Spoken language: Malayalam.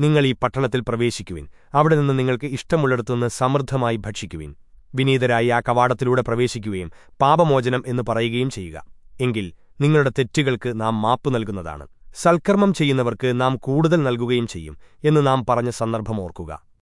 നിങ്ങൾ ഈ പട്ടണത്തിൽ പ്രവേശിക്കുവിൻ. അവിടെ നിന്ന് നിങ്ങൾക്ക് ഇഷ്ടമുള്ളിടത്തുനിന്ന് സമൃദ്ധമായി ഭക്ഷിക്കുവിൻ. വിനീതരായി ആ കവാടത്തിലൂടെ പ്രവേശിക്കുകയും പാപമോചനം എന്ന് പറയുകയും ചെയ്യുക. എങ്കിൽ നിങ്ങളുടെ തെറ്റുകൾക്ക് നാം മാപ്പ് നൽകുന്നതാണ്. സൽക്കർമ്മം ചെയ്യുന്നവർക്ക് നാം കൂടുതൽ നൽകുകയും ചെയ്യും എന്ന് നാം പറഞ്ഞ സന്ദർഭം ഓർക്കുക.